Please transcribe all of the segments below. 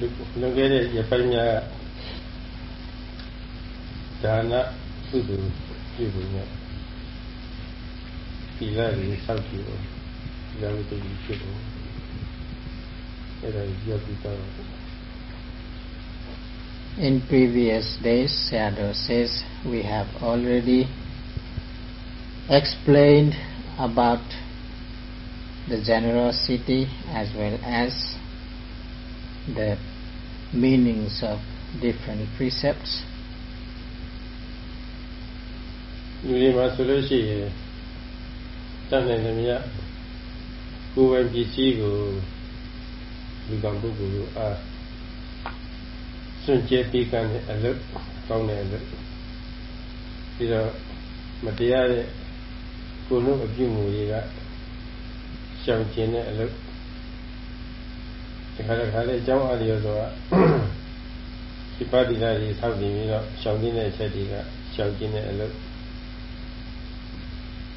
In previous days, Sayadaw says we have already explained about the generosity as well as the meanings of different precepts. လူတွေမှာဆိုလို့ရှိရင်တတ်နိုင်တယ်မြတ်ကိုယ်ပိုင်ပစ္စည်းကိုလူကံပုဂ္ဂိုလ်ကိုအားစွန့်ကြဲပေးကမ်းတဲ့အလုပ်ကောင်းတဲ့အလုပ်ပြီးတော့မတရားတဲ့ကိုယ်လုံးအပြုအမူတွေကရှောင်ကျင်တဲ့အလုပ် ဒီခါတခါလေးအကြောင်းအားလျော်ဆိုတာဒီပါတိလာကြီးဆောက်တည်ပြီးတော့ရှောင်ကျင်တဲ့အချက်တွေကရှောင်ကျင်တဲ့အလုပ်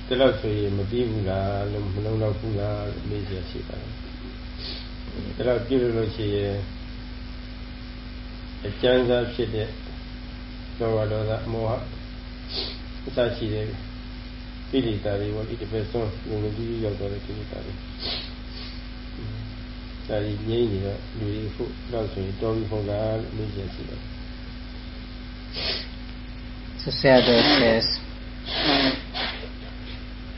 ဒီလောက်ဆိုရင်မပြီးဘူးလားလို့မလုံးတော့ဘူးလားလို့မေးကြရှိပါတယ်ဒီလောက်ပြုလို့လို့ရှိရင်အကျဉ်းစားဖြစ်တဲ့လောဘဒေါသမောဟအစရှိတဲ့ကိလေသာတွေပေါ့ဒီတစ်ဖက်ဆုံးငုံကြီးရောက်တော့တဲ့ကိလေသာတွေ ဒါကြီးငြိမ့်နေတော့လူတွေဖို့တော့ဆိုရင်တော်ပြီဟုတ်လားလို့မေးကြရှိတယ် So Sayadaw says,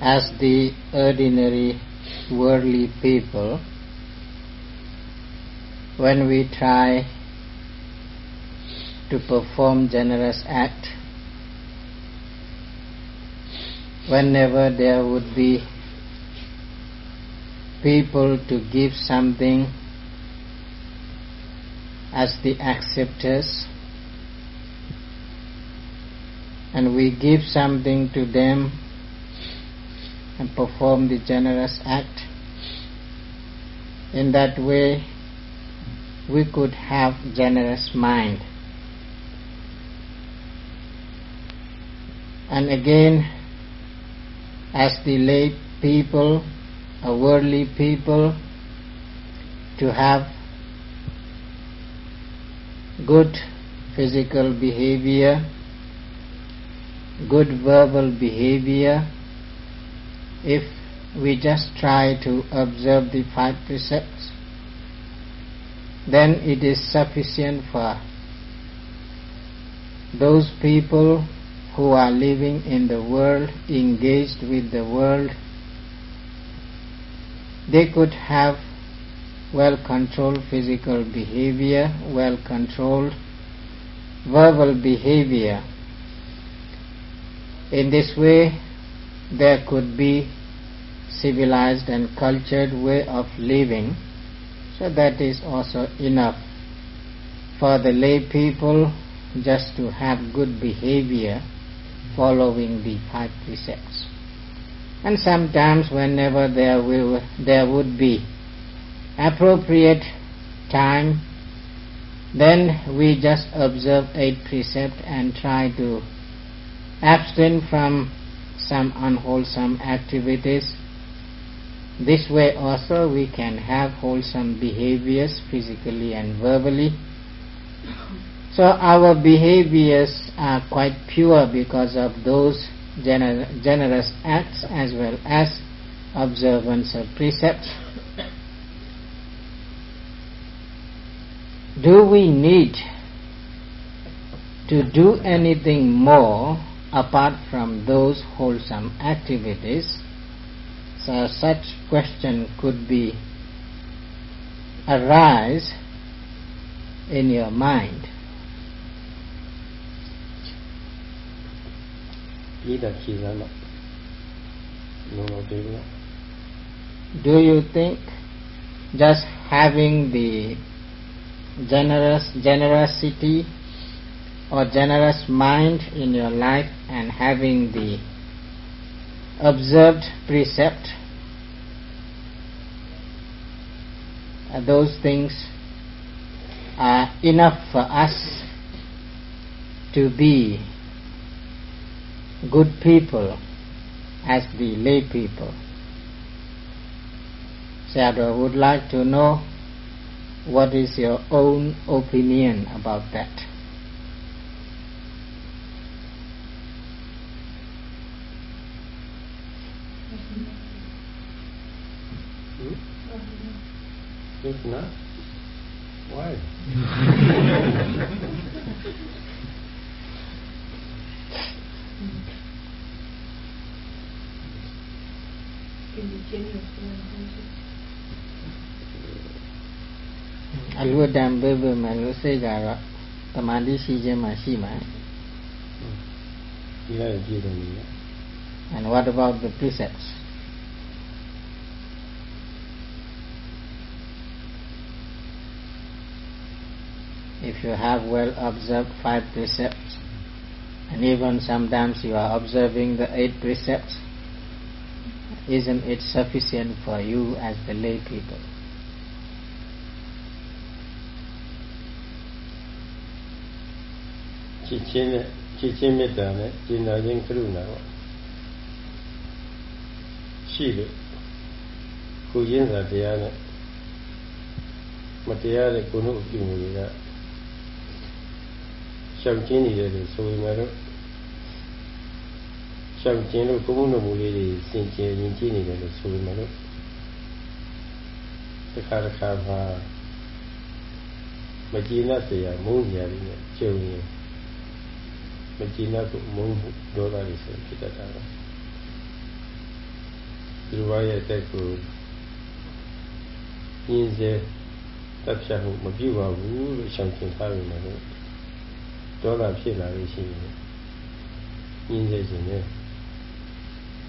as the ordinary worldly people, when we try to perform generous act, whenever there would be people to give something as the acceptors, and we give something to them and perform the generous act. In that way, we could have generous mind. And again, as the lay people, a worldly people, to have good physical behavior, good verbal behavior, if we just try to observe the five precepts, then it is sufficient for those people who are living in the world, engaged with the world, they could have well controlled physical behavior, well controlled verbal behavior. In this way, there could be civilized and cultured way of living, so that is also enough for the lay people just to have good behavior following the five precepts. And sometimes whenever there will there would be appropriate time, then we just observe eight precept and try to abstain from some unwholesome activities. This way also we can have wholesome behaviors physically and verbally. So our behaviors are quite pure because of those generous acts as well as observance of precepts. Do we need to do anything more apart from those wholesome activities? So such question could be arise in your mind. either she's or not. Do you think just having the generous generosity or generous mind in your life and having the observed precept uh, those things are enough for us to be good people as the lay people. Sayadaw would like to know what is your own opinion about that? Hmm? If not, why? Can be generous and unconscious. အလွတ်တန်ပေးပေးမယ်လို့စိတ်ကတော့တမာတိရှိခြင်းမှရှိမှာ ဒီလိုက်ကြည့်တယ်လေ and what about the precepts if you have well observed five precepts and even sometimes you are observing the eight precepts isn't it sufficient for you as the lay people. ချ စ်ချင်းနဲ့ချစ်ချင်းမေတ္တာနဲ့ကျင်နာခြင်းကရုဏာပေါ့ရှိလို့ကိုရင်းစာတရားနဲ့မတရားတဲ့ကိုယ်တို့အပြုမှုတွေကရှောင်ကျင်းနေတယ်လို့ဆိုရင်လည်းရှောင်ကျင်းလို့ကိုယ်မှုမှုလေးတွေစင်ကြယ်ရင်ကြည့်နေတယ်လို့ဆိုရင်လည်းတစ်ခါတစ်ခါမှာမကြည်နပ်เสียမုန်းကြရည်နဲ့ကြုံရင်မကြည်နပ်ဖို့မုန်းဖို့ဒေါသတွေဆိုဖြစ်တတ်တာပဲဒီလိုရဲ့အတက်ကိုရင်းစေတပ်ဖြတ်မှုမပြုပါဘူးလို့ရှောင်ကျဉ်ထားရုံနဲ့ဒေါသဖြစ်လာလို့ရှိရင်ရင်းစေခြင်းနဲ့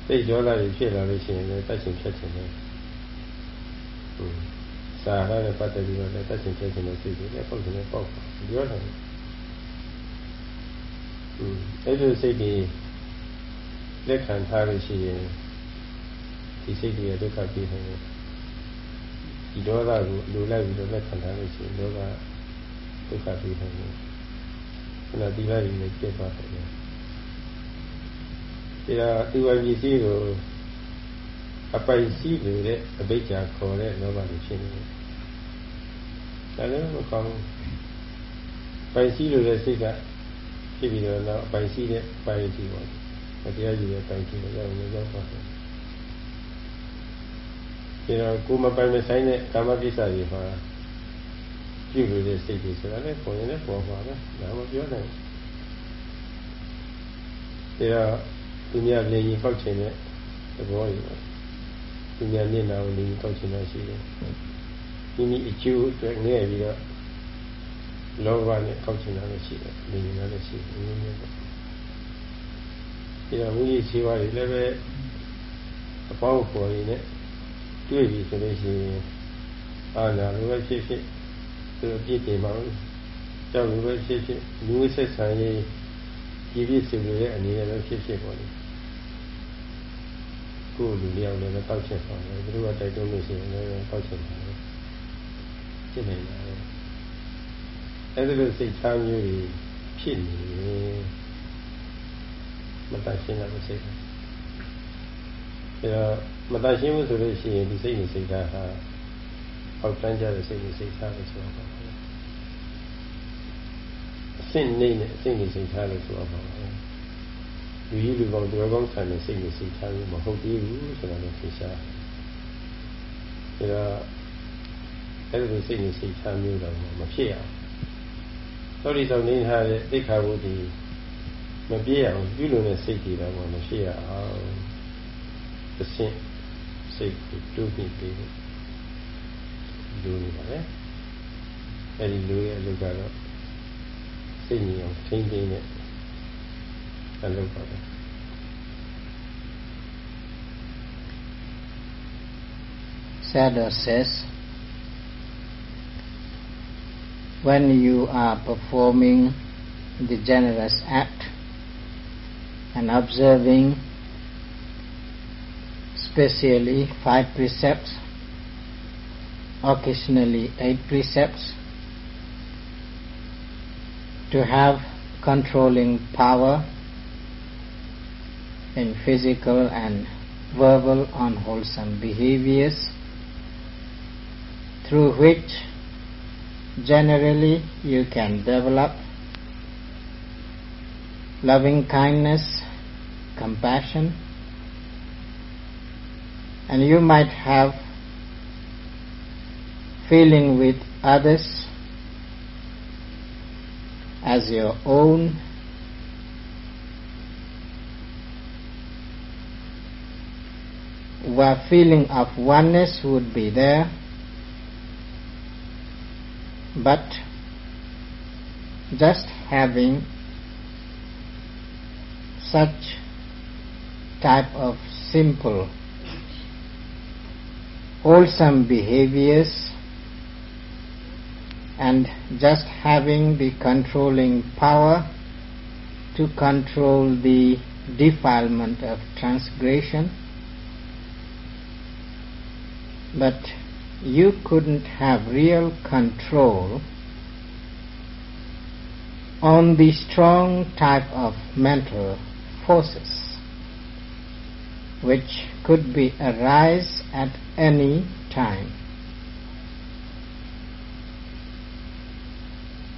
စိတ်ဒေါသတွေဖြစ်လာလို့ရှိရင်လည်းတတ်ချင်ဖြတ်ချင်တယ်ဟုတ်စာရတဲ့ပတ်သက်ပြီးတော့လည်းတတ်ချင်ဖြတ်ချင်တဲ့စိတ်တွေလည်းပေါက်ချင်တဲ့ပေါက်ပြောတယ်အဲ့လိုစိတ်တွေလက်ခံထားလို့ရှိရင်ဒီစိတ်တွေဒုက္ခပြီးနေတယ်ဒီဒေါသကိုလိုလိုက်ပြီးတော့လက်ခံထားလို့ရှိရင်ဒေါသဒုက္ခပြီးနေတယ်ခဏဒီလိုက်ပြီးပြတ်သွားတယ် ဒါသူဝိုင်းပစ္စည်းကိုအပိုင်စီးလို့တဲ့အဘိဓါခေါ်တဲ့လောဘတွေဖြစ်နေတယ်ဒါလည်းမကောင်းဘူးပိုင်စီးလို့တဲ့စိတ်ကဖြစ်ပြီးတော့နောက်ပိုင်ရှိတဲ့ပိုင်ရှိပါဘူး။မတရားယူတဲ့ပိုင်ရှိတော့ရောက်နေရောက်ပါတယ်။ဒီတော့ကိုမပိုင်မဆိုင်တဲ့ကာမကိစ္စတွေမှာပြုလို့တဲ့စိတ်တွေဆိုတာလည်းပေါ်ရင်လည်းပေါ်ပါပဲ။ဒါမှပြောနိုင်ဘူး။ဒါတော့ သူများလင်းရင်ပောက်ချင်တဲ့သဘောကြီးပါ။သူများမျက်နှာကိုလင်းရင်ပောက်ချင်တာရှိတယ်။မိမိအကျိုးအတွက်ငဲ့ပြီးတော့လောဘနဲ့ကောက်ချင်တာလည်းရှိတယ်နေနေတာလည်းရှိတယ်နည်းနည်းပေါ့ဒီတော့ဝိရိရှိဝါတွေလည်းပဲအပေါင်းပေါ်ရင်းနဲ့တွေ့ပြီဆိုလို့ရှိရင်အာနာလိုပဲဖြစ်ဖြစ်သူပြည့်တင်ပါဘူးကြောက်လိုပဲဖြစ်ဖြစ်လူဆက်ဆံရေးကြည်ပြည့်စုံရဲ့အနေနဲ့လည်းဖြစ်ဖြစ်ပေါ်တယ် ကိုယ်လူလျောက်လည်းတောက်ချက်ဆောင်တယ်သူတို့ကတိုက်တွန်းလို့ရှိရင်လည်းတောက်ချက်တယ်ဖြစ်နေတာပဲအဲ့ဒီလိုစိတ်ထားမျိုးတွေဖြစ်နေမတတ်ရှင်းတာမစိတ်ဘူးအဲတော့မတတ်ရှင်းဘူးဆိုလို့ရှိရင်ဒီစိတ်နဲ့စိတ်ထားဟာအောက်တန်းကြတဲ့စိတ်နဲ့စိတ်ထားလို့ဆိုတော့အစင့်နေနဲ့အစင့်နဲ့စိတ်ထားလို့ဆိုတော့ လူကြီးလူကောင်းတော်ကောင်းဆန်တဲ့စိတ်နဲ့စိတ်ထားလို့မဟုတ်သေးဘူးဆိုတာလည်းသိရှားအဲတော့အဲ့ဒီလိုစိတ်နဲ့စိတ်ထားမျိုးတော့မဖြစ်အောင်သောတိဆောင်နေထားတဲ့သိက္ခာပုဒ်ဒီမပြည့်အောင်ပြုလို့တဲ့စိတ်တွေတော့မရှိရအောင်သစင်စိတ်ကိုတူးပြီးပြီးလူနေပါလေအဲဒီလူရဲ့အလုပ်ကတော့စိတ်ညစ်အောင်ထိန်းသိမ်းတဲ့ Hello, Father. Sayadaw says, when you are performing the generous act and observing specially five precepts, occasionally eight precepts, to have controlling power in physical and verbal unwholesome behaviors through which generally you can develop loving kindness, compassion, and you might have feeling with others as your own where feeling of oneness would be there. But just having such type of simple wholesome behaviors and just having the controlling power to control the defilement of transgression but you couldn't have real control on the strong type of mental forces which could be arise at any time.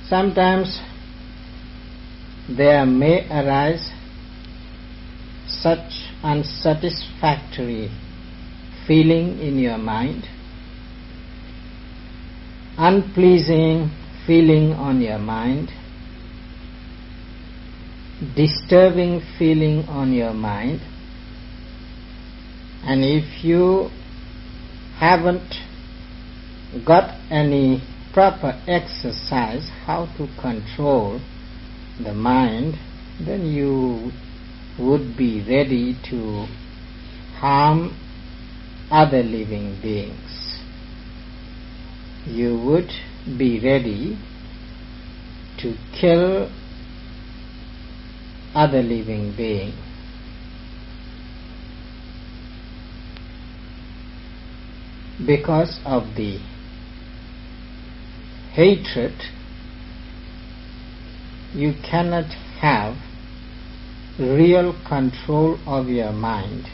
Sometimes there may arise such unsatisfactory feeling in your mind unpleasing feeling on your mind, disturbing feeling on your mind, and if you haven't got any proper exercise how to control the mind, then you would be ready to harm other living beings you would be ready to kill other living being. Because of the hatred, you cannot have real control of your mind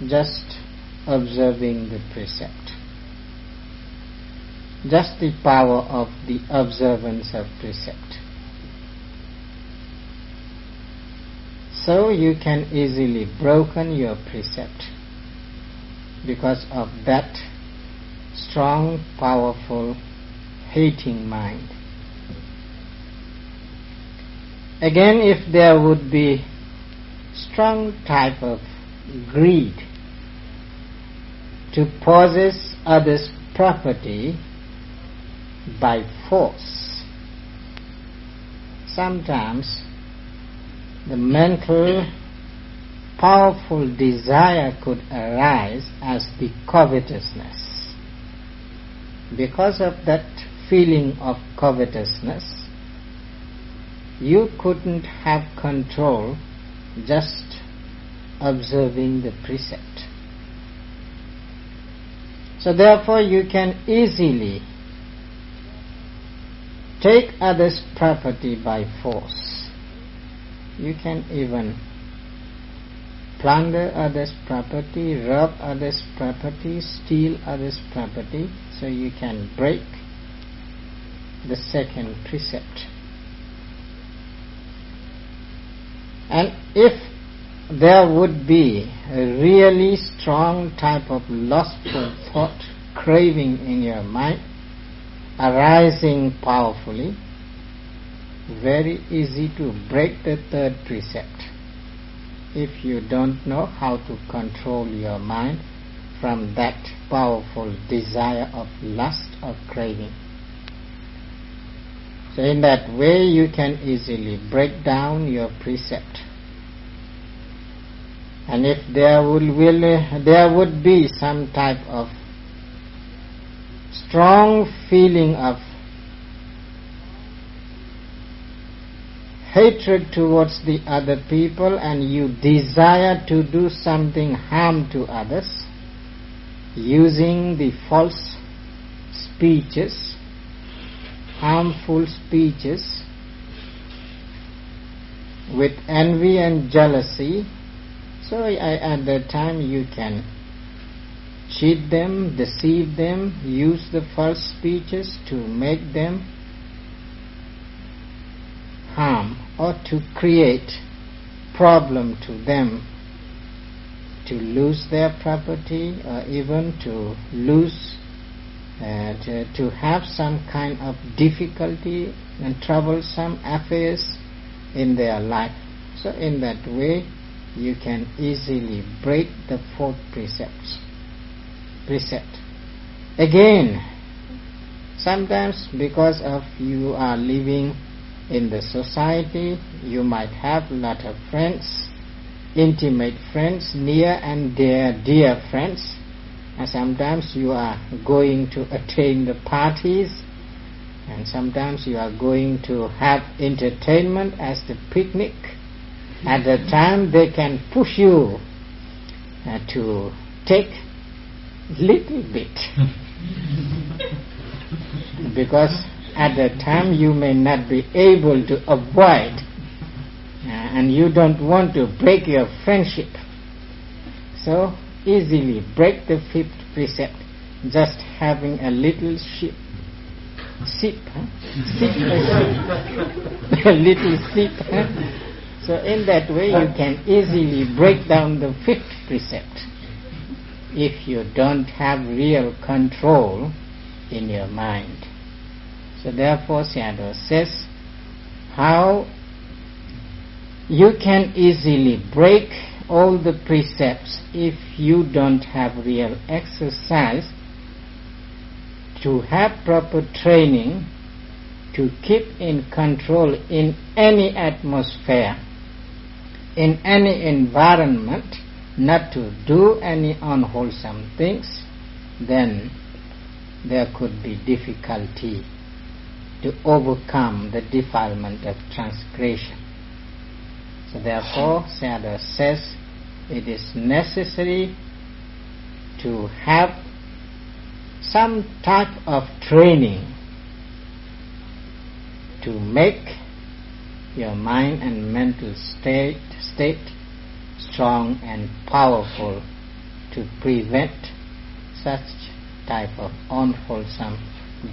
just observing the precept just the power of the observance of precept. So you can easily broken your precept because of that strong, powerful, hating mind. Again, if there would be strong type of greed to possess others' property by force. Sometimes the mental powerful desire could arise as the covetousness. Because of that feeling of covetousness, you couldn't have control just observing the precept. So therefore you can easily take others' property by force. You can even plunder others' property, rob others' property, steal others' property, so you can break the second precept. And if there would be a really strong type of lustful thought craving in your mind, arising powerfully, very easy to break the third precept if you don't know how to control your mind from that powerful desire of lust of craving. So in that way you can easily break down your precept. And if there would, will, there would be some type of strong feeling of hatred towards the other people and you desire to do something harm to others using the false speeches, harmful speeches with envy and jealousy, so I, at that time you can cheat them, deceive them, use the false speeches to make them harm or to create problem to them to lose their property or even to lose uh, to, to have some kind of difficulty and troublesome affairs in their life. So in that way you can easily break the fourth precepts. Precept. Again, sometimes because of you are living in the society, you might have a lot of friends, intimate friends, near and dear, dear friends, and sometimes you are going to attend the parties, and sometimes you are going to have entertainment as the picnic. At the time they can push you uh, to take little bit because at that time you may not be able to avoid uh, and you don't want to break your friendship. So easily break the fifth precept just having a little sip, sip, huh? sip a little sip. Huh? So in that way you can easily break down the fifth precept if you don't have real control in your mind. So therefore Sayadaw says how you can easily break all the precepts if you don't have real exercise to have proper training to keep in control in any atmosphere, in any environment, not to do any unwholesome things, then there could be difficulty to overcome the defilement of transgression. So therefore, Sayadaw says it is necessary to have some type of training to make your mind and mental state, state strong and powerful to prevent such type of unwholesome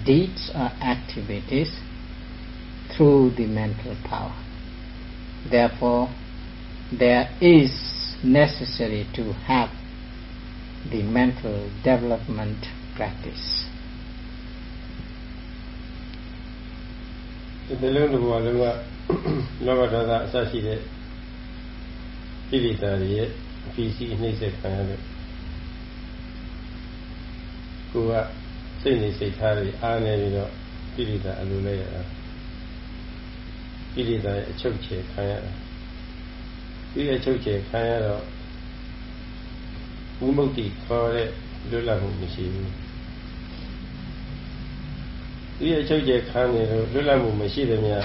deeds or activities through the mental power. Therefore, there is necessary to have the mental development practice. ဒီလုံးတစ်ဘဝလုံးကလောဘဒေါသအစရှိတဲ့ကိလေသာတွေရဲ့အဖြစ်ရှိနှိမ့်ဆက်ခံရတဲ့ကိုကစိတ်နေစိတ်ထားတွေအားနေပြီးတော့ကိလေသာအလိုလဲရတာကိလေသာရဲ့အချုပ်ချယ်ခံရတာဒီအချုပ်ချယ်ခံရတော့ဝိမု ക്തി ခေါ်တဲ့လွတ်လပ်မှုမရှိဘူး ဒီအချုပ်ချယ်ခံနေတော့လွတ်လပ်မှုမရှိတဲ့မြတ်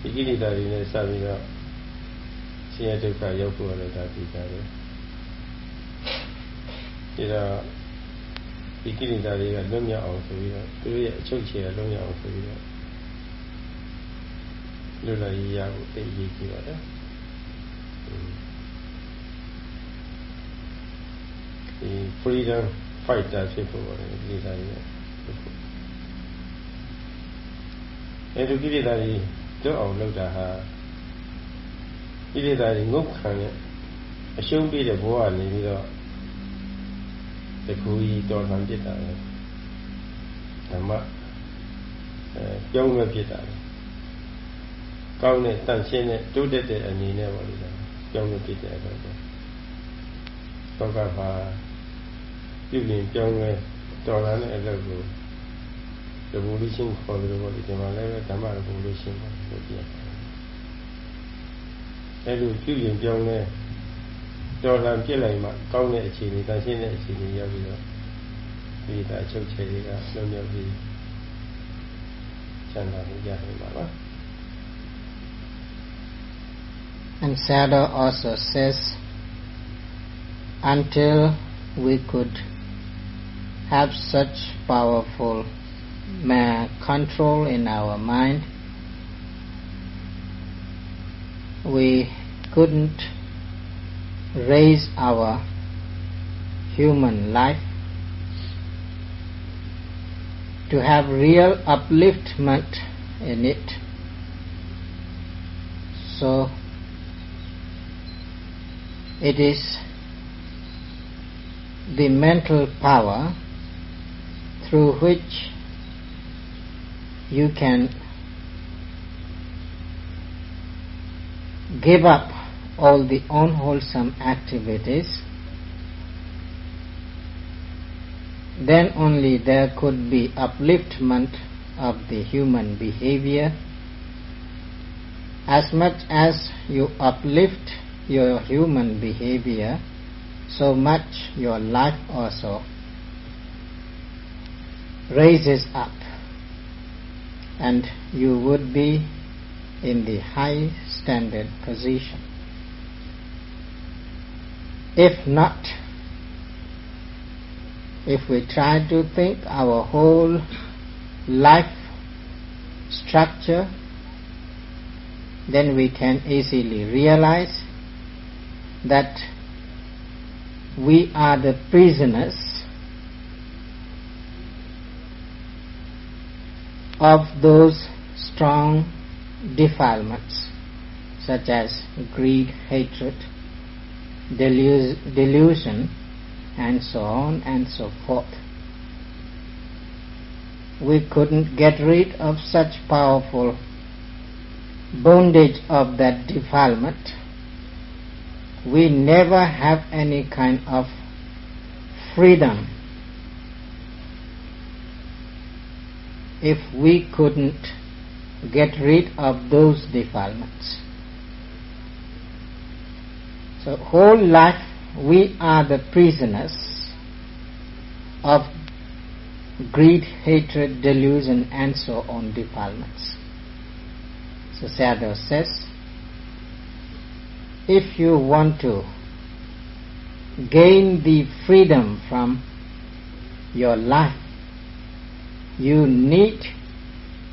ဒီကိလေသာတွေနဲ့စပြီးတော့ဆင်းရဲဒုက္ခရောက်ဖို့လည်းဒါသိကြတယ်ဒီတော့ဒီကိလေသာတွေကလွတ်မြောက်အောင်ဆိုပြီးတော့သူတို့ရဲ့အချုပ်ချယ်လွတ်မြောက်အောင်ဆိုပြီးတော့လွတ်လပ်ရေးရဖို့သိရေးကြည့်ပါတော့ဒီ freedom fighter ဖြစ်ဖို့ပါတယ်ဒီကိစ္စတွေ အဲဒီကိလေသာတွေတွတ်အောင်လုပ်တာဟာကိလေသာတွေငုတ်ခံတဲ့အရှုံးပေးတဲ့ဘဝနေပြီးတော့တခုကြီးတော်ဆံပြစ်တာပဲဓမ္မအဲကြောင်းမဲ့ပြစ်တာပဲကောင်းတဲ့တန်ရှင်းတဲ့တိုးတက်တဲ့အနေနဲ့ပါလို့ကြောင်းမဲ့ပြစ်တဲ့အတွက်တော့ကပါပြုရင်ကြောင်းမဲ့တော်လာတဲ့အလုပ်ကို ရဗိုလူရှင်းခေါ်ပြီးတော့ဒီမှာလည်းဓမ္မရဗိုလူရှင်းလို့ပြောအဲ့လိုပြုရင်ပြောင်းလဲတော်လှန်ပြစ်လိုက်မှကောင်းတဲ့အခြေအနေတန်ရှင်းတဲ့အခြေအနေရောက်ပြီးတော့ဒီတာချုပ်ချယ်တွေကလွန်မြောက်ပြီးချမ်းသာမှုရနိုင်ပါလား And Sayadaw also says, until we could have such powerful control in our mind, we couldn't raise our human life to have real upliftment in it. So it is the mental power through which you can give up all the unwholesome activities, then only there could be upliftment of the human behavior. As much as you uplift your human behavior, so much your life also raises up and you would be in the high standard position. If not, if we try to think our whole life structure, then we can easily realize that we are the prisoners of those strong defilements such as greed, hatred, delusion, and so on and so forth. We couldn't get rid of such powerful bondage of that defilement. We never have any kind of freedom if we couldn't get rid of those defilements. So whole life we are the prisoners of greed, hatred, delusion and so on defilements. So Sayadaw says, if you want to gain the freedom from your life, you need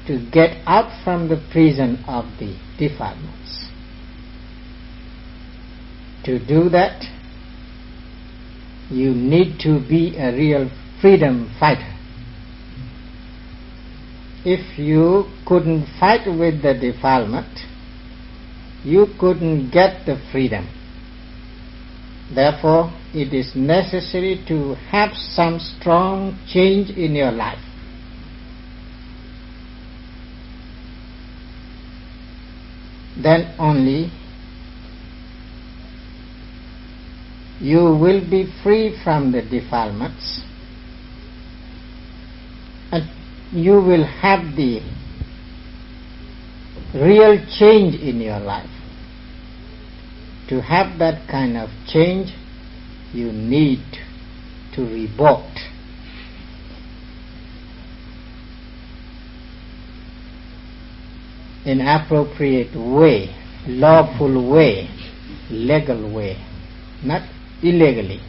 to get out from the prison of the defilements. To do that, you need to be a real freedom fighter. If you couldn't fight with the defilement, you couldn't get the freedom. Therefore, it is necessary to have some strong change in your life. Then only you will be free from the defilements and you will have the real change in your life. To have that kind of change, you need to revolt. In appropriate way, lawful way, legal way, not illegally.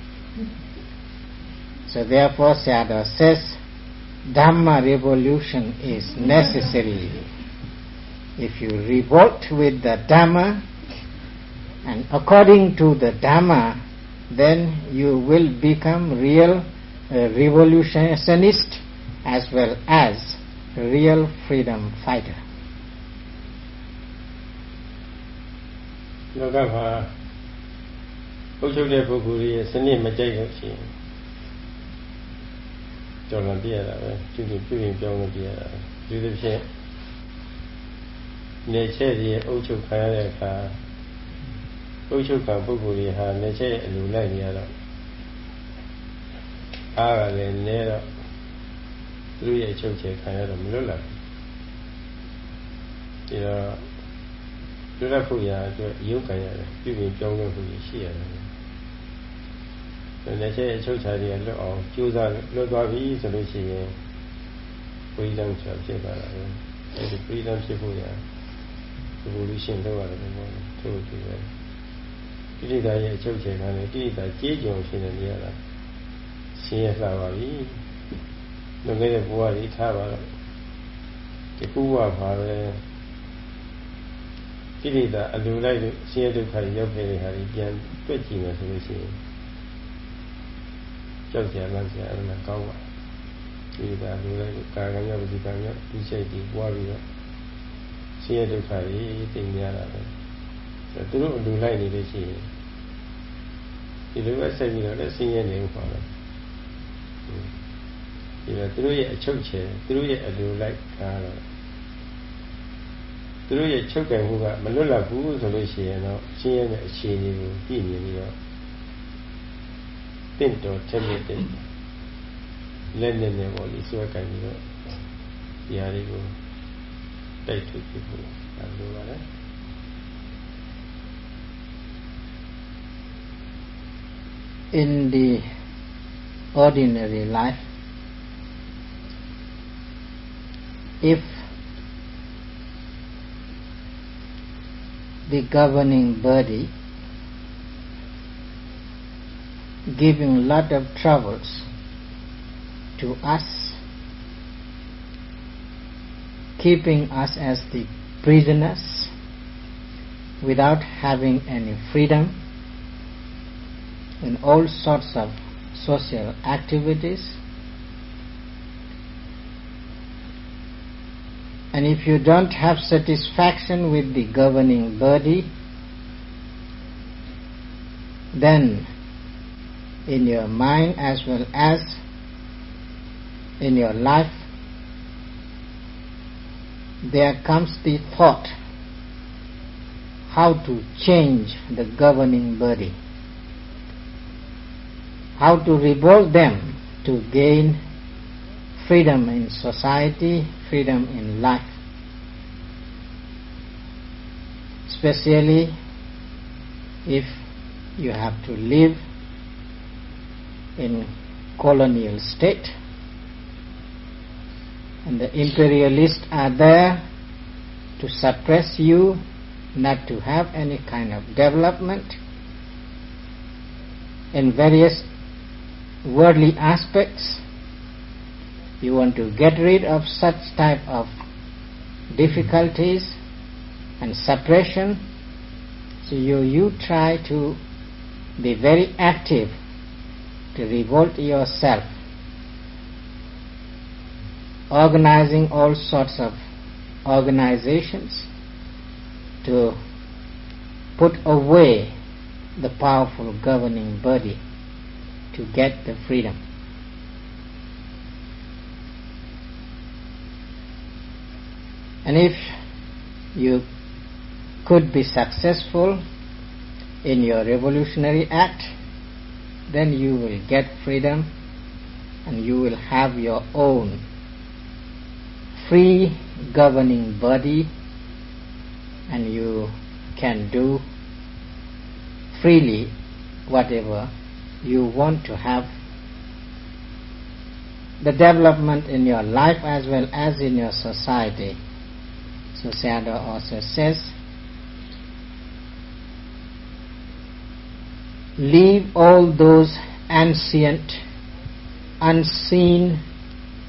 So therefore Sayadaw says Dhamma revolution is necessary. If you revolt with the Dhamma and according to the Dhamma, then you will become real uh, revolutionist as well as real freedom fighter. လောကမှာအုပ်ချုပ်တဲ့ပုဂ္ဂိုလ်ရဲ့စနစ်မကြိုက်လို့ရှိရင်ကြော်လွန်ပြရတာပဲသူသူပြုရင်ပြောင်းလို့ပြရတာပဲဒီလိုဖြင့်နေချက်ကြီးအုပ်ချုပ်ခံရတဲ့အခါအုပ်ချုပ်ခံပုဂ္ဂိုလ်တွေဟာနေချက်အလိုလိုက်နေရတော့အားကလည်းနဲတော့သူရဲ့အချုပ်ချယ်ခံရတော့မလွတ်လပ်ဘူးဒီတော့ လွတ်လပ်ဖို့ရာအတွက်ရုပ်ကံရတယ်ပြုပြင်ပြောင်းလဲဖို့ရှိရတယ်လက်ချက်အချုပ်ချာတွေကလွတ်အောင်ကြိုးစားလွတ်သွားပြီဆိုလို့ရှိရင်ဝိဒံချဖြစ်သွားတာပဲအဲဒီဝိဒံဖြစ်ဖို့ရ evolution လုပ်ရတယ်ပေါ့ထို့တူပဲတိတိတာရဲ့အချုပ်ချယ်ခံတယ်တိတိတာကြေးကြုံဖြစ်နေရတာဆင်းရဲလာပါပြီလွန်ခဲ့တဲ့ဘဝကြီးထားပါတော့ဒီဘဝပါပဲ တိတိတာအလိုလိုက်ဆင်းရဲဒုက္ခရောက်ခဲ့တဲ့ဟာကြီးပြန်တွေ့ကြည့်မယ်ဆိုလို့ရှိရင်ကြောက်ကြလန့်ကြအဲ့ဒါကောင်းပါဒီကလူလိုက်ကာကံရောက်ဒီကံရောက်ဒီစိတ်ဒီပွားပြီးတော့ဆင်းရဲဒုက္ခကြီးသိနေရတာပဲသူတို့အလူလိုက်နေလို့ရှိရင်ဒီလိုပဲဆက်ပြီးတော့လည်းဆင်းရဲနေဥပါတော့ဒီတော့သူတို့ရဲ့အချုပ်ချယ်သူတို့ရဲ့အလူလိုက်ကားတော့ သူတို့ရဲ့ချုပ်ကံမှုကမလွတ်လပ်ဘူးဆိုလို့ရှိရင်တော့ရှင်းရတဲ့အခြေအနေကိုကြည့်မြင်ပြီးတော့တင့်တော်ချက်မြင့်တဲ့လက်နဲ့နဲ့ပေါ့လေစွဲကံပြီးတော့ဒီဟာတွေကိုတိုက်ထုတ်ပြဖို့အဲလိုပါလေ in the ordinary life if the governing body giving a lot of troubles to us, keeping us as the prisoners without having any freedom in all sorts of social activities. And if you don't have satisfaction with the governing body, then in your mind as well as in your life, there comes the thought how to change the governing body, how to revolt them to gain freedom in society, freedom in life. Especially if you have to live in colonial state and the imperialists are there to suppress you not to have any kind of development in various worldly aspects you want to get rid of such type of difficulties and suppression so you you try to be very active to revolt yourself organizing all sorts of organizations to put away the powerful governing body to get the freedom And if you could be successful in your revolutionary act, then you will get freedom and you will have your own free governing body and you can do freely whatever you want to have. The development in your life as well as in your society so Sayadaw also says, leave all those ancient, unseen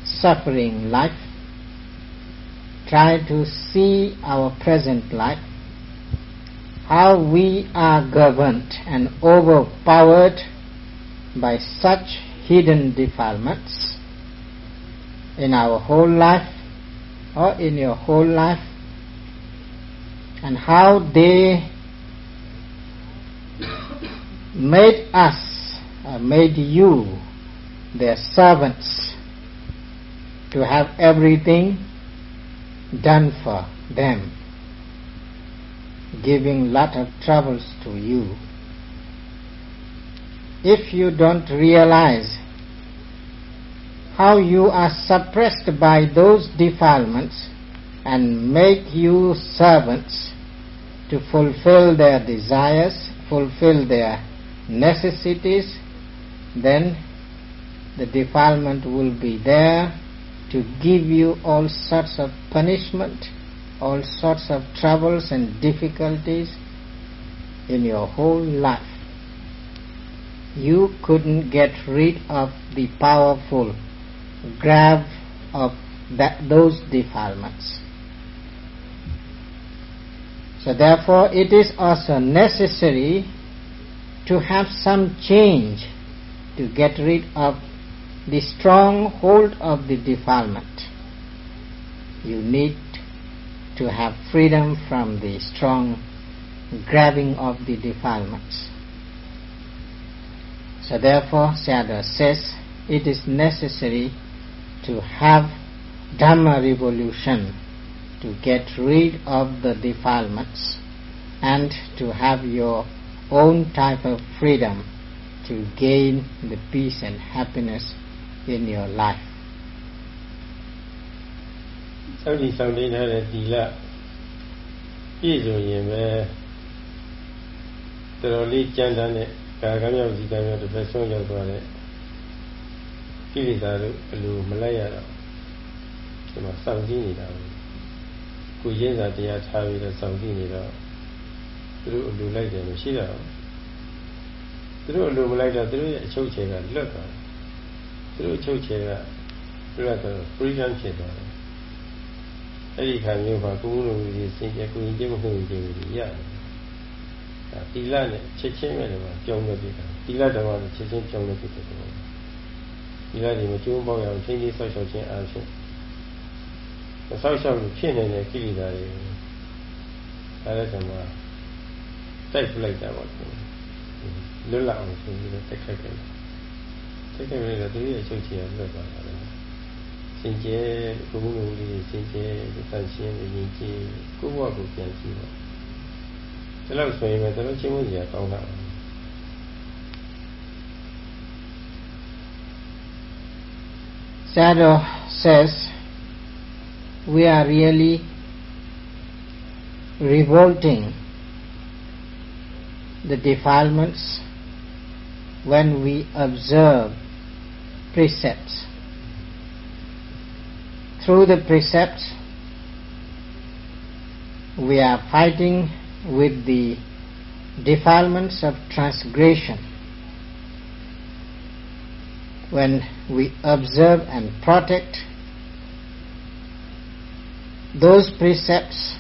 suffering life. Try to see our present life, how we are governed and overpowered by such hidden defilements in our whole life or in your whole life and how they made us, uh, made you their servants to have everything done for them, giving lot of troubles to you. If you don't realize how you are suppressed by those defilements and make you servants to fulfill their desires, fulfill their necessities, then the defilement will be there to give you all sorts of punishment, all sorts of troubles and difficulties in your whole life. You couldn't get rid of the powerful grab of that, those defilements. So therefore it is also necessary to have some change to get rid of the strong hold of the defilement. You need to have freedom from the strong grabbing of the defilements. So therefore, Sayadaw says, it is necessary to have Dhamma revolution to get rid of the defilements and to have your own type of freedom to gain the peace and happiness in your life. စောင့်ကြည့်ဆောင်နေထားတဲ့ဒီလပြည့်စုံရင်ပဲတော်တော်လေးကြမ်းတမ်းတဲ့ကာကံမြောက်စီကံမြောက်တစ်ဖက်ဆုံးရောက်သွားတဲ့ကိလေသာတို့အလိုမလိုက်ရတော့ဒီမှာစောင့်ကြည့်နေတာ ကိုရင်းစာတရားထားပြီးတော့စောင့်ကြည့်နေတော့သူတို့အလိုလိုက်တယ်မရှိတော့သူတို့အလိုမလိုက်တော့သူတို့ရဲ့အချုပ်ချယ်ကလွတ်သွားတယ်သူတို့အချုပ်ချယ်ကလွတ်တော့ freedom ဖြစ်သွားတယ်အဲ့ဒီခါမျိုးမှာကိုယ်လိုကြီးစင်ကြယ်ကိုယ်ကြီးမဟုတ်ရင်ကြီးရတယ်ဒါတိလနဲ့ချက်ချင်းပဲတော့ကြောင်းလို့ပြတာတိလတော်ကချက်ချင်းကြောင်းလို့ပြတဲ့တော့တိလတွေမကျိုးပေါက်ရအောင်ချင်းချင်းဆောက်ရှောက်ခြင်းအားဖြင့် ဆောက်ရှောက်လို့ဖြစ်နေတဲ့ကိလေသာတွေအဲဒါကမှတိုက်ပလိုက်တာပေါ့လွတ်လပ်အောင်ဆိုပြီးတော့တက်ခတ်ကြတယ်တက်ခတ်ပြီးတော့သူရဲ့အချုပ်ချယ်လွတ်သွားတာစင်ကြဲဘုံဘုံလေးစင်ကြဲတန်ရှင်းနေရင်ကြည့်ကိုယ့်ဘဝကိုပြန်ကြည့်ပါဒီလောက်ဆိုရင်ပဲတော်တော်ချင်းဝင်ကြီးကောင်းတာ Sayadaw says we are really revolting the defilements when we observe precepts through the precepts, we are fighting with the defilements of transgression. When we observe and protect those precepts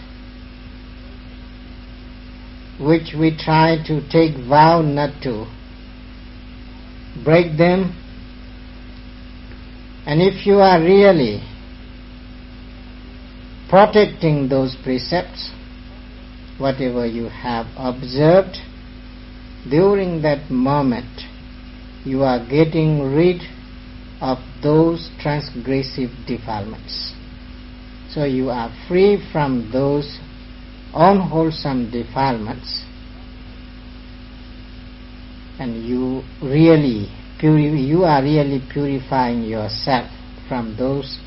which we try to take vow not to break them and if you are really protecting those precepts, whatever you have observed, during that moment you are getting rid of those transgressive defilements. So you are free from those unwholesome defilements and you really you are really purifying yourself from those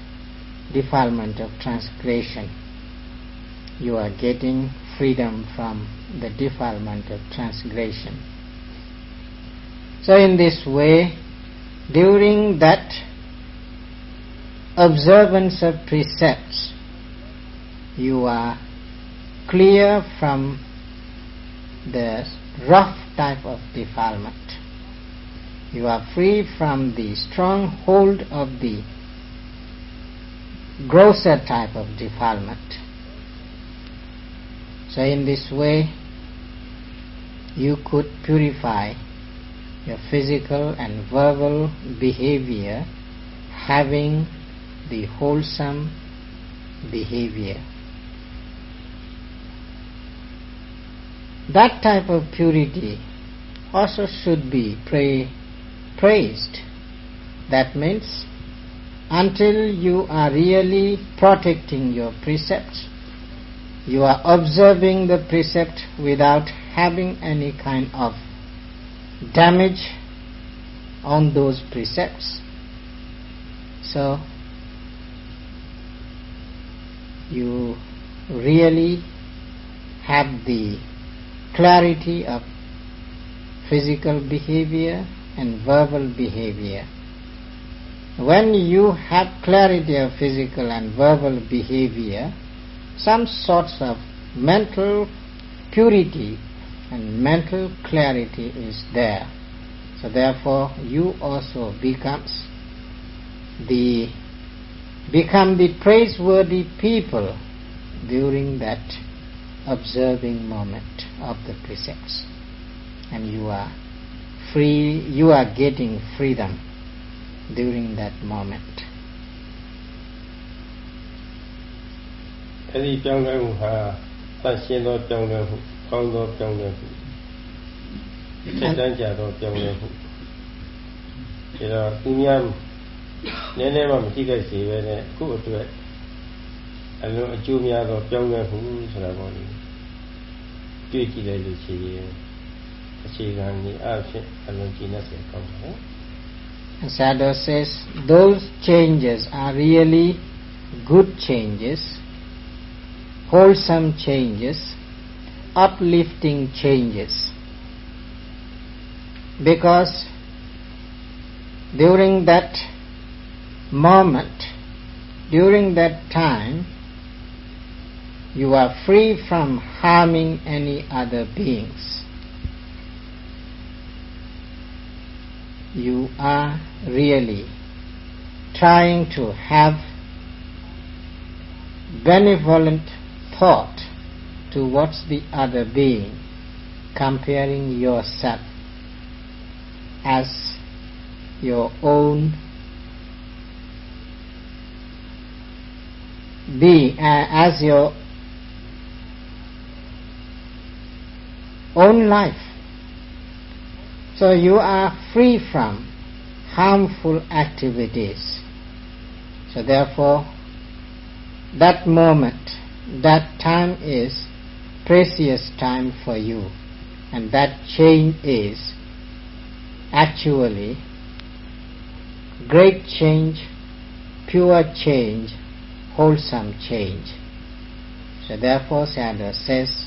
defilement of transgression. You are getting freedom from the defilement of transgression. So in this way, during that observance of precepts, you are clear from the rough type of defilement. You are free from the strong hold of the grosser type of defilement. So in this way, you could purify your physical and verbal behavior having the wholesome behavior. That type of purity also should be pra- praised. That means until you are really protecting your precepts. You are observing the precept without having any kind of damage on those precepts. So, you really have the clarity of physical behavior and verbal behavior when you have clarity of physical and verbal behavior, some sorts of mental purity and mental clarity is there. So therefore you also becomes the become the praiseworthy people during that observing moment of the precepts. And you are free, you are getting freedom during that moment. အဲ့ဒီပြောင်းလဲမှုဟာတန်ရှင်းသောပြောင်းလဲမှုကောင်းသောပြောင်းလဲမှုထက်တန်းကြသောပြောင်းလဲမှုဒါတော့သူများနည်းနည်းမှမရှိခဲ့စီပဲနဲ့ကိုယ့်အတွက်အလုံးအကျိုးများသောပြောင်းလဲမှုဆိုတာပေါ့လေ And Sayadaw says those changes are really good changes, wholesome changes, uplifting changes. Because during that moment, during that time, you are free from harming any other beings. You are really trying to have benevolent thought towards the other being, comparing yourself as your own being, uh, as your own life. So you are free from harmful activities. So therefore, that moment, that time is precious time for you. And that change is actually great change, pure change, wholesome change. So therefore Sayadaw says,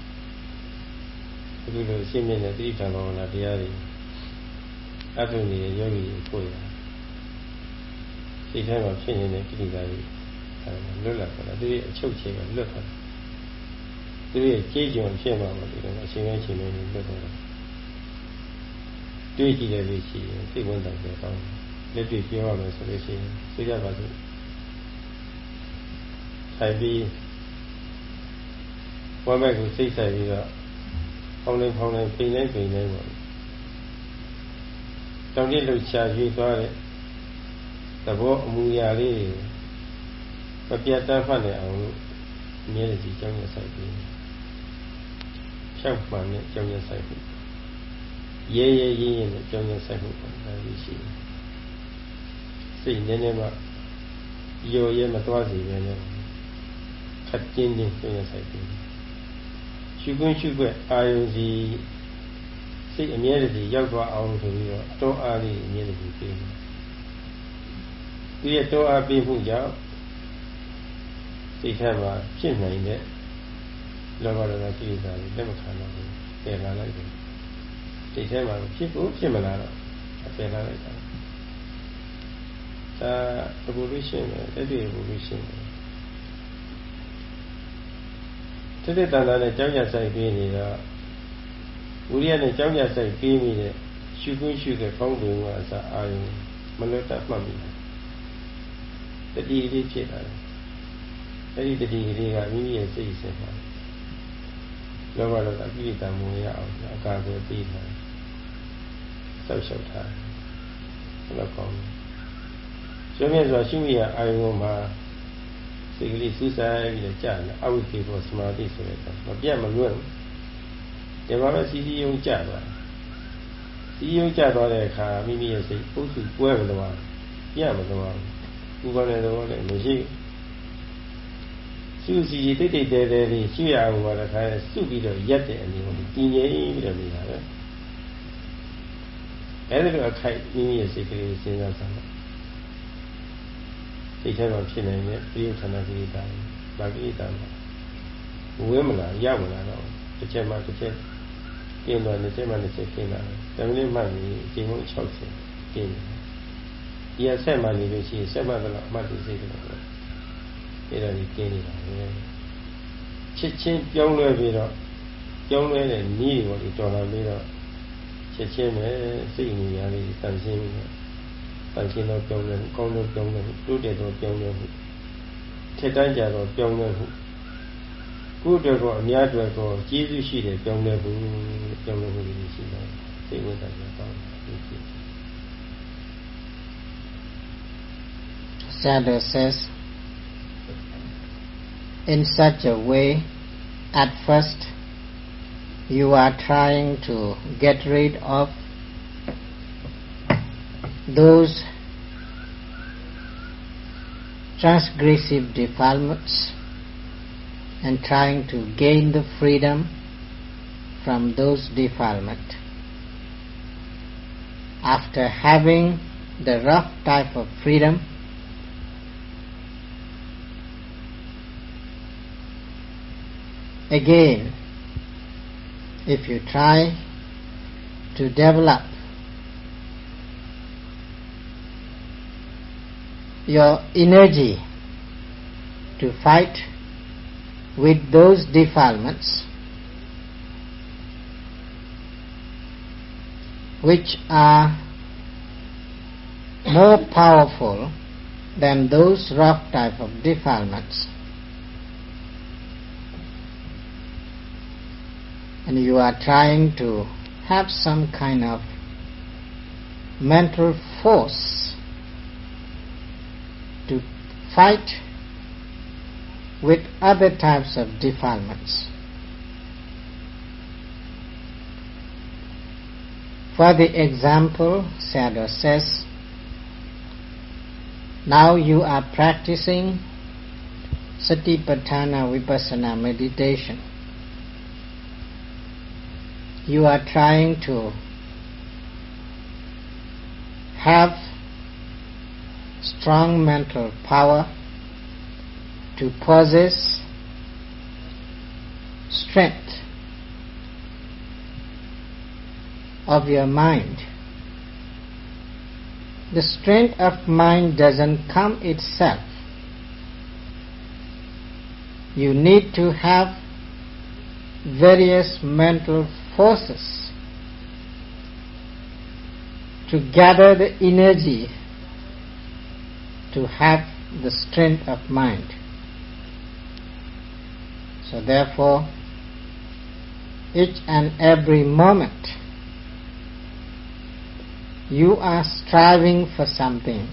အခုလိုရှင်းမြင်တဲ့တိဋ္ဌာန်ဘာဝနာတရားတွေအထုနေတဲ့ယောဂီကိုရစိတ်ထဲမှာဖြစ်နေတဲ့ကိလေသာတွေလွတ်လပ်သွားတာသူရဲ့အချုပ်ချယ်ကလွတ်သွားတယ်သူရဲ့ကြေးကြုံဖြစ်မှာမလို့အရှင်ရဲ့ရှင်လေးလွတ်သွားတယ်တွေးကြည့်တယ်လို့ရှိရင်စိတ်ဝင်စားကြတော့လက်တွေ့ပြောရမယ်ဆိုလို့ရှိရင်သိကြပါစို့ဆိုင်ပြီးဝမ်းဘက်ကိုစိတ်ဆိုင်ပြီးတော့ ဖောင်းနေဖောင်းနေပိန်နေပိန်နေပေါ့တောင်းတိလှုပ်ရှားရွေးသွားတဲ့သဘောအမူအရာလေးတွေမပြတ်တမ်းဖတ်နေအောင်လို့အမြဲတည်းကြောင်းရဆိုင်ပြီးဖြောက်မှန်နဲ့ကြောင်းရဆိုင်ပြီးရဲရဲရင်းရင်းနဲ့ကြောင်းရဆိုင်မှုပေါ့ဒါကြီးရှိတယ်စိတ်နည်းနည်းမှရောရဲမသွားစေပဲနဲ့ခက်ကျင်းချင်းကြောင်းရဆိုင်ပြီး ရှုခွင့်ရှုခွင့်အာယုစီစိတ်အမြဲတည်းရောက်သွားအောင်ဆိုပြီးတော့တောအားလေးအမြဲတည်းပြေးတယ်ဒီရဲ့တောအားပြေးမှုကြောင့်စိတ်ထဲမှာဖြစ်နိုင်တဲ့လောဘဒေါသကိလေသာတွေလက်မခံတော့ဘူးပယ်လာလိုက်တယ်စိတ်ထဲမှာဖြစ်ဖို့ဖြစ်မလာတော့ပယ်လာလိုက်တာဒါ evolution ပဲအဲ့ဒီ evolution ပဲ တက်တဲ့တန်တာနဲ့ကြောင်းကြဆိုင်ပြီးနေတော့ဝိရိယနဲ့ကြောင်းကြဆိုင်ပြီးမိတဲ့ရှုခွင့်ရှုတဲ့ကောင်းပုံကအစအာယုံမလွတ်တတ်မှတ်မိတယ်တတိလေးဖြစ်လာတယ်အဲ့ဒီတတိလေးကမိမိရဲ့စိတ်ဆက်ပါလောဘလောကအကိလေသာမူရအောင်အကာအကွယ်ပေးထားစောက်ရှောက်ထားဘယ်လိုကောင်းလဲကျုံးမြတ်စွာရှိမိရအာယုံမှာ စိတ်ကလေးစူးစိုက်ပြီးတော့ကြာတယ်အဝိကေဘောစမာတိဆိုတဲ့မပြတ်မလွတ်ဒီမှာပဲစီစီယုံကြာသွားစီယုံကြာသွားတဲ့အခါမိမိရဲ့စိတ်ပုစုပွဲမသွားပြတ်မသွားဘူးဘာလဲတော့လည်းမရှိစုစီတိတ်တိတ်တဲတဲလေးရှိရအောင်ပါတခါစုပြီးတော့ရက်တဲ့အနေနဲ့တည်ငြိမ်ပြီးတော့နေတာပဲအဲ့ဒါကအခိုက်မိမိရဲ့စိတ်ကလေးစဉ်းစားစား စိတ်ထဲမှာဖြစ်နေတဲ့ပြိဋ္ဌာနာကိတာဗာကိတာမှာဝင်းမလားရမလားတော့တစ်ချက်မှတစ်ချက်ကျင်းသွား20မှ20ကျင်းလာတယ်10မိနစ်မှနေကျင်းဖို့60ကျင်းတယ်ဒီအဆက်မှနေလို့ရှိရင်ဆက်မှတော့အမှတ်တစိတ်တော့အဲ့ဒါကြီးကျင်းနေတာပဲချစ်ချင်းပြောင်းလဲပြီးတော့ပြောင်းလဲတဲ့နည်းတွေပေါ့ဒီတော်လာပြီးတော့ချစ်ချင်းပဲစိတ်နေရာလေးတန်ရှင်းပြီးတော့ ပန်ကျင်သောပြောင်းလဲမှုကောင်းသောပြောင်းလဲမှုတိုးတက်သောပြောင်းလဲမှုထက်တန်းကြသောပြောင်းလဲမှုကိုယ်တော်ကအများတော်ကကျေးဇူးရှိတယ်ပြောင်းလဲမှုပြောင်းလဲမှုတွေရှိတယ်စိတ်ဝင်စားကြပါဘူး Sayadaw says, in such a way, at first, you are trying to get rid of those transgressive defilements and trying to gain the freedom from those defilements. After having the rough type of freedom, again, if you try to develop your energy to fight with those defilements which are more powerful than those rough type of defilements. And you are trying to have some kind of mental force fight with other types of defilements. For the example, Sayadaw says, now you are practicing Satipatthana Vipassana meditation. You are trying to have strong mental power to possess strength of your mind. The strength of mind doesn't come itself. You need to have various mental forces to gather the energy to have the strength of mind. So therefore, each and every moment you are striving for something.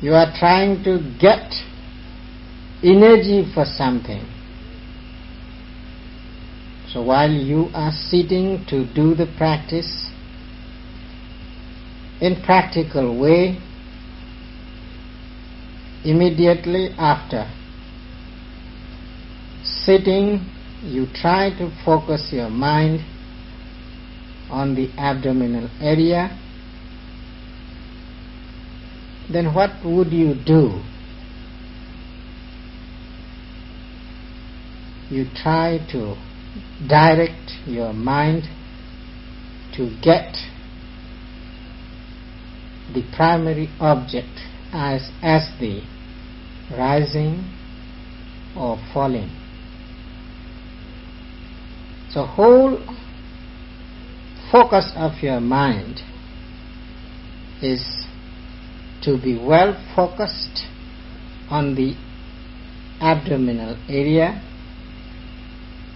You are trying to get energy for something. So while you are sitting to do the practice, in practical way, immediately after sitting, you try to focus your mind on the abdominal area, then what would you do? You try to direct your mind to get the primary object as, as the rising or falling. So whole focus of your mind is to be well focused on the abdominal area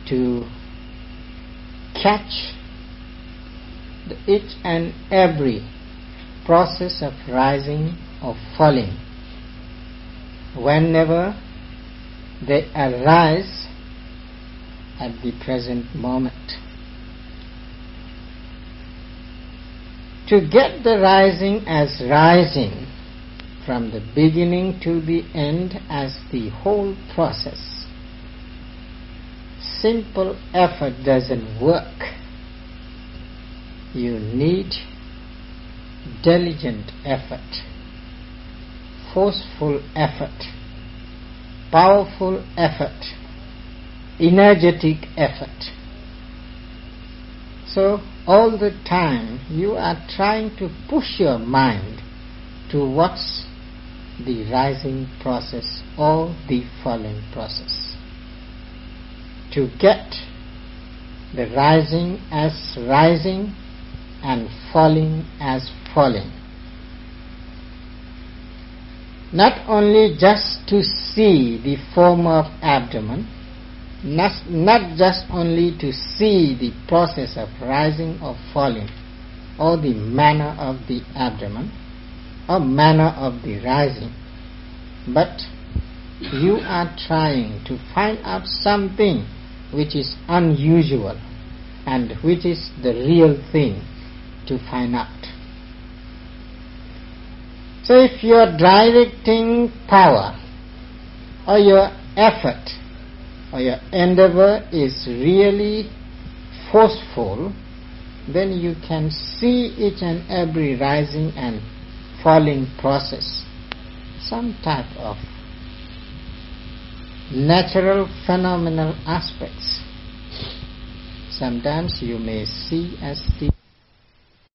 to catch the each and every process of rising or falling whenever they arise at the present moment. To get the rising as rising from the beginning to the end as the whole process, simple effort doesn't work. You need diligent effort, forceful effort, powerful effort, energetic effort So all the time you are trying to push your mind towards the rising process or the falling process. To get the rising as rising and falling as falling. Not only just to see the form of abdomen, not, not just only to see the process of rising or falling, or the manner of the abdomen, or manner of the rising, but you are trying to find out something which is unusual and which is the real thing to find out. So if your directing power or your effort or your endeavor is really forceful, then you can see each and every rising and falling process, some type of natural phenomenal aspects. Sometimes you may see as the